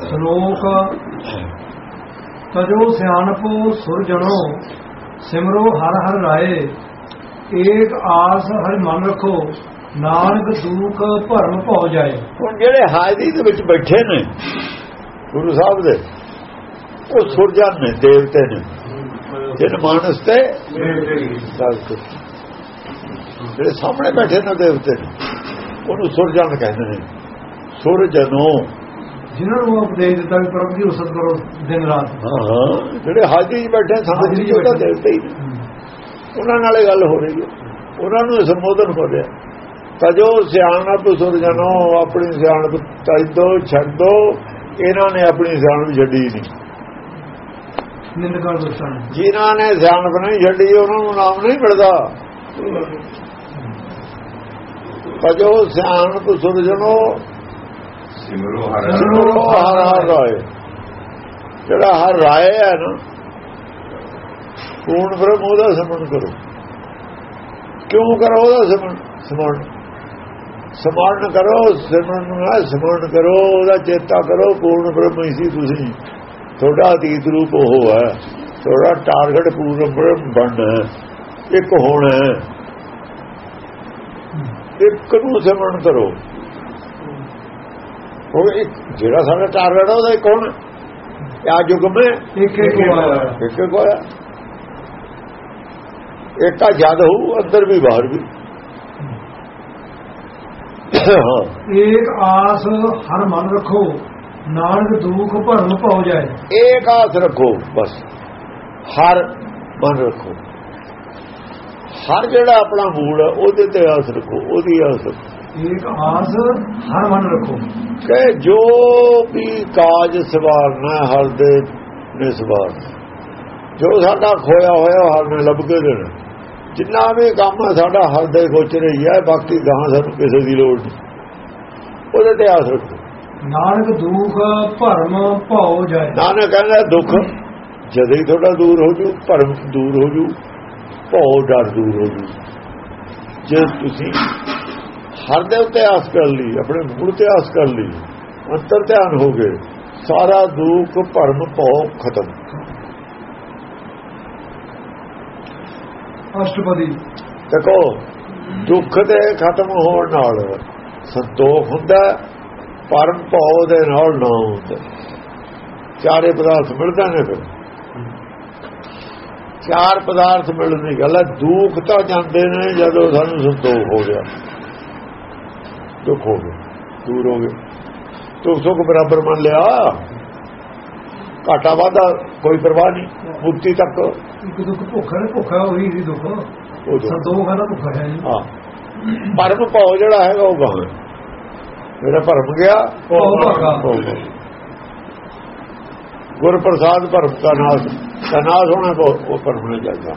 ਸ਼ਲੋਕ। ਤਜੋ ਸਿਆਣਪੋ ਸੁਰ ਸਿਮਰੋ ਹਰ ਹਰ ਰਾਏ। ਏਕ ਆਸ ਹਰ ਮਨ ਰੱਖੋ, ਨਾਨਕ ਦੂਖ ਭਰਮ ਭਉ ਜਾਏ। ਹੁਣ ਜਿਹੜੇ ਹਾਜ਼ਰੀ ਦੇ ਵਿੱਚ ਬੈਠੇ ਨੇ, ਗੁਰੂ ਸਾਹਿਬ ਦੇ, ਉਹ ਸੁਰਜਨ ਨੇ, ਦੇਵਤੇ ਨੇ। ਜਿਹਨ ਮਾਨਸ ਤੇ ਜਿਹੜੇ ਸਾਹਮਣੇ ਬੈਠੇ ਨੇ ਦੇਵਤੇ ਨੇ। ਉਹਨੂੰ ਸੁਰਜਨ ਕਹਿੰਦੇ ਨੇ। ਸੁਰਜਨੋ ਜਿਨ੍ਹਾਂ ਨੂੰ ਉਪਦੇਸ਼ ਦਿੱਤਾ ਵੀ ਪ੍ਰਭੂ ਦੀ ਉਸਤ ਕਰੋ ਦਿਨ ਰਾਤ। ਹਾਂ ਜਿਹੜੇ ਹਾਜ਼ਰੀ 'ਚ ਬੈਠੇ ਸੰਗਤ ਜੀ ਉਹਦਾ ਹੀ ਨੇ। ਉਹਨਾਂ ਨਾਲੇ ਗੱਲ ਹੋ ਰਹੀ ਹੈ। ਉਹਨਾਂ ਨੂੰ ਇਹ ਸੰਬੋਧਨ ਹੋ ਰਿਹਾ। ਤਜੋ ਸਿਆਣਪ ਸੁਰਜਨੋ ਆਪਣੀ ਸਿਆਣਪ ਤਜਦੋ ਛੱਡੋ ਇਹਨਾਂ ਨੇ ਆਪਣੀ ਸਿਆਣਪ ਛੱਡੀ ਨਹੀਂ। ਨਿੰਦਕਾਰ ਦੋਸਤਾਂ ਨੇ ਜਿਨ੍ਹਾਂ ਨੇ ਸਿਆਣਪ ਨਹੀਂ ਛੱਡੀ ਉਹਨਾਂ ਨੂੰ ਨਾਮ ਨਹੀਂ ਮਿਲਦਾ। ਤਜੋ ਸਿਆਣਪ ਸਿਮਰੋ ਹਰ ਸਿਮਰੋ ਹਰ ਹਰ ਰਾਏ ਜਿਹੜਾ ਹਰ ਰਾਏ ਹੈ ਨਾ ਪੂਰਨ ਬ੍ਰਹਮ ਉਹਦਾ ਸਮਣ ਕਰੋ। ਕਿਉਂ ਕਰੋ, ਉਹਦਾ ਸਮਣ ਸਮਣ ਸਮਰਨ ਕਰੋ ਸਿਮਰਨ ਨਾ ਸਮਰਨ ਕਰੋ, ਉਹਦਾ ਚੇਤਾ ਕਰੋ ਪੂਰਨ ਬ੍ਰਹਮ ਹੀ ਸੀ ਤੁਸੀਂ। ਤੁਹਾਡਾ ਅਤੀਤ ਰੂਪ ਉਹ ਹੈ। ਤੁਹਾਡਾ ਟਾਰਗੇਟ ਪੂਰਨ ਬ੍ਰਹਮ ਬਣਨਾ ਇੱਕ ਹੋਣਾ ਇੱਕ ਨੂੰ ਸਿਮਰਨ ਕਰੋ। ਇੱਕ ਜਿਹੜਾ ਸਾਡਾ ਟਾਰਗੇਟ ਹੈ ਉਹਦਾ ਇੱਕ ਹੋਣਾ ਆ ਯੁੱਗ ਮੈਂ ਇੱਕ ਇੱਕ ਹੋਇਆ ਇੱਕ ਇੱਕ ਇੱਕ ਜਦ ਹੋਊ ਅੰਦਰ ਵੀ ਬਾਹਰ ਵੀ। ਹਾਂ ਏਕ ਆਸ ਹਰ ਮਨ ਰੱਖੋ ਨਾਨਕ ਦੁਖ ਭਰਮ ਭਉ ਜਾਏ। ਇੱਕ ਆਸ ਰੱਖੋ ਬਸ। ਹਰ ਮਨ ਰੱਖੋ। ਹਰ ਜਿਹੜਾ ਆਪਣਾ ਮੂਲ ਹੈ ਉਹਦੇ ਤੇ ਆਸ ਰੱਖੋ ਉਹਦੀ ਆਸ ਰੱਖੋ। ਏਕ ਆਸ ਹਰ ਮਨ ਰੱਖੋ। ਕਿ ਜੋ ਵੀ ਕਾਜ ਸਵਾਰਨਾ ਹੈ, ਹਰ ਦੇ ਨੇ ਸਵਾਰਨਾ। ਜੋ ਸਾਡਾ ਖੋਇਆ ਹੋਇਆ ਹਰ ਨੇ ਲੱਭ ਕੇ ਦੇਣਾ। ਜਿੰਨਾ ਵੀ ਕੰਮ ਹੈ ਸਾਡਾ ਹਰ ਦੇ ਗੋਚ ਰਹੀ ਹੈ ਬਾਕੀ ਗਾਂ ਸਾਨੂੰ ਕਿਸੇ ਦੀ ਲੋੜ ਨਹੀਂ। ਉਹਦੇ ਤੇ ਆਸ ਰੱਖੋ। ਨਾਨਕ ਦੁਖ ਭਰਮ ਭਉ ਜਾਏ। ਨਾਨਕ ਕਹਿੰਦਾ ਦੁੱਖ ਜਦੋਂ ਹੀ ਤੁਹਾਡਾ ਦੂਰ ਹੋ ਜੂ ਭਰਮ ਦੂਰ ਹੋ ਜੂ ਭਉ ਡਰ ਦੂਰ ਹੋ ਜੂ। ਜੇ ਤੁਸੀਂ ਹਰ ਦੇ ਉੱਤੇ ਆਸ ਕਰ ਲਈ ਆਪਣੇ ਮੂਲ ਤੇ ਆਸ ਕਰ ਲਈ ਅੰਤਰ ਧਿਆਨ ਹੋ ਗਏ ਸਾਰਾ ਦੁੱਖ ਭਰਮ ਭਉ ਖਤਮ। ਅਸ਼ਟਪਦੀ। ਦੇਖੋ ਦੁੱਖ ਦੇ ਖਤਮ ਹੋਣ ਨਾਲ ਸੰਤੋਖ ਹੁੰਦਾ ਪਰਮ ਭਉ ਦੇ ਨਾਲ ਨਾ ਹੁੰਦਾ। ਚਾਰੇ ਪਦਾਰਥ ਮਿਲਦੇ ਨੇ ਫਿਰ। ਚਾਰ ਪਦਾਰਥ ਮਿਲਣ ਦੀ ਗੱਲ ਹੈ ਦੁੱਖ ਤਾਂ ਜਾਂਦੇ ਨੇ ਜਦੋਂ ਸਾਨੂੰ ਸੰਤੋਖ ਹੋ ਗਿਆ। ਦੁੱਖ ਹੋ ਗਿਆ ਦੂਰ ਹੋ ਗਏ ਦੁੱਖ ਸੁੱਖ ਬਰਾਬਰ ਮੰਨ ਲਿਆ। ਘਾਟਾ ਵਾਧਾ ਕੋਈ ਪਰਵਾਹ ਨਹੀਂ ਮੁਕਤੀ ਤੱਕ। ਇੱਕ ਦੁੱਖ ਭੁੱਖ ਹੈ ਭੁੱਖ ਹੈ ਉਹੀ ਸੀ ਦੁੱਖ। ਉਹ ਸੰਤੋਖ ਨਾ ਭੁੱਖ ਹੈ ਹਾਂ। ਪਰਮ ਭਾਉ ਜਿਹੜਾ ਹੈਗਾ ਉਹ ਗਾਂ। ਮੇਰਾ ਭਰਮ ਗਿਆ। ਗੁਰ ਪ੍ਰਸਾਦ ਭਰਮ ਦਾ ਨਾਸ ਦਾ ਨਾਸ ਹੋਣਾ ਉਹ ਭਰਮ ਨੇ ਜਾਂਦਾ।